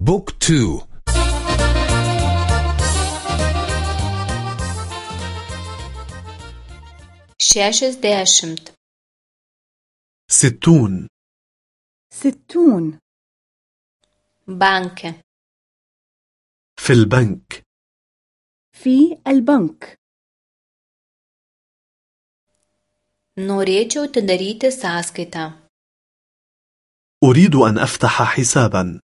بوك تو. šešiasdešimt ستون. ستون. banke في البنك. في البنك. norėčiau atidaryti sąskaitą أريد أن أفتح حسابا.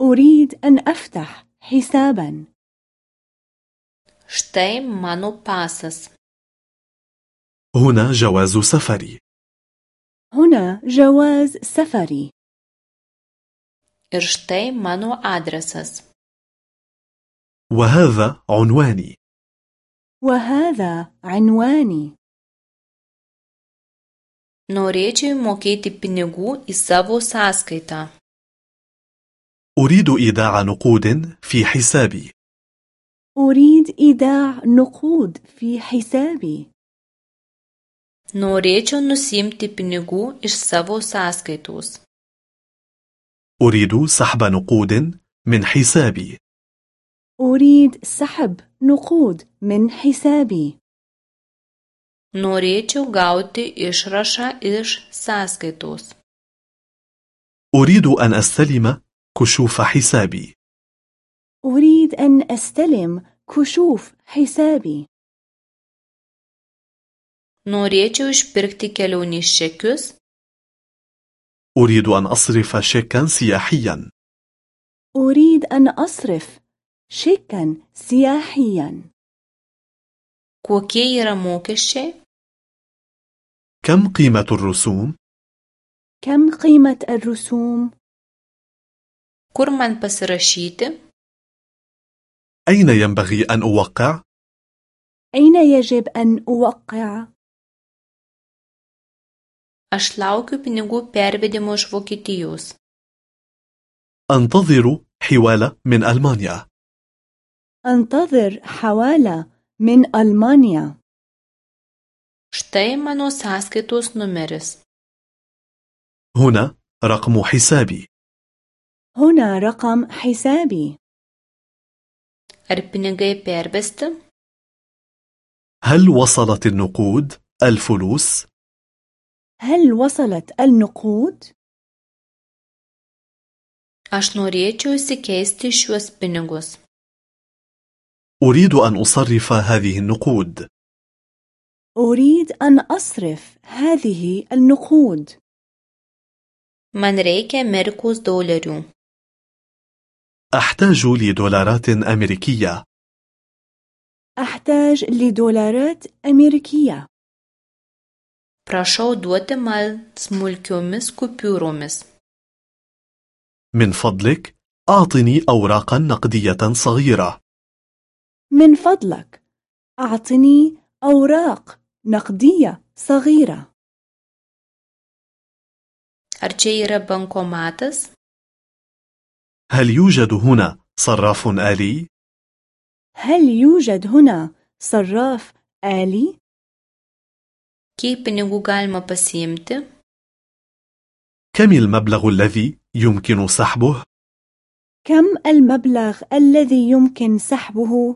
أريد أن أفتح حسابا. Štai mano pasas. هنا جواز سفري. هنا جواز سفري. Ir štai mano adresas. وهذا عنواني. وهذا عنواني. Norėčiau mokėti pinigų į savo. أريد إيداع نقود في حسابي. أريد إيداع نقود في حسابي. Norėčiau nusimti pinigų iš savo sąskaitos. أريد سحب نقود من حسابي. أريد سحب نقود من حسابي. Norėčiau gauti išrašą iš sąskaitos. أريد أن أستلم كشوف حسابي. أريد أن أستلم كشوف حسابي. Norėčiau išpirkti kelionės čekius أريد أن أصرف شيكا سياحيا. أريد أن أصرف شيكا سياحيا. Kokie yra mokesčiai? كم قيمة الرسوم؟ كم قيمة الرسوم؟ Kur man pasirašyti? أين ينبغي أن أوقع؟ أين يجب أن أوقع؟ aš laukiu pinigų pervedimo iš Vokietijos. أنتظر حوالة من ألمانيا أنتظر حوالة من ألمانيا štai mano sąskaitos numeris. هنا رقم حسابي هنا رقم حسابي. ar pinigai pervesti هل وصلت النقود؟ الفلوس؟ هل وصلت النقود؟ aš norėčiau įsikeisti šiuos pinigus. أريد أن أصرف هذه النقود. أريد أن أصرف هذه النقود. Man reikia Amerikos dolerių. أحتاج لدولارات أمريكية. أحتاج لدولارات أمريكية. Prašau duoti man smulkiomis kupiūromis من فضلك أعطني أوراقا نقدية صغيرة. من فضلك أعطني أوراق نقدية صغيرة. Ar čia yra bankomatas هل يوجد هنا صراف آلي؟ هل يوجد هنا صراف آلي؟ kiek pinigų galima pasiimti كم المبلغ الذي يمكن سحبه؟ كم المبلغ الذي يمكن سحبه؟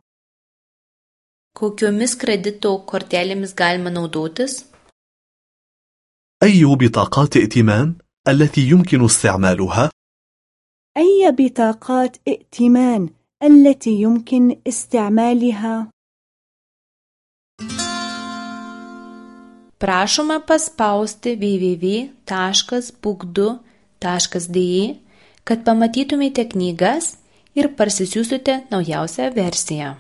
kokiomis kredito kortelėmis galima naudotis أي بطاقات ائتمان التي يمكن استعمالها؟ أي بطاقات ائتمان التي يمكن استعمالها؟ prašoma paspausti www.book2.de kad pamatytumėte knygas ir parsisiųsite naujausią versiją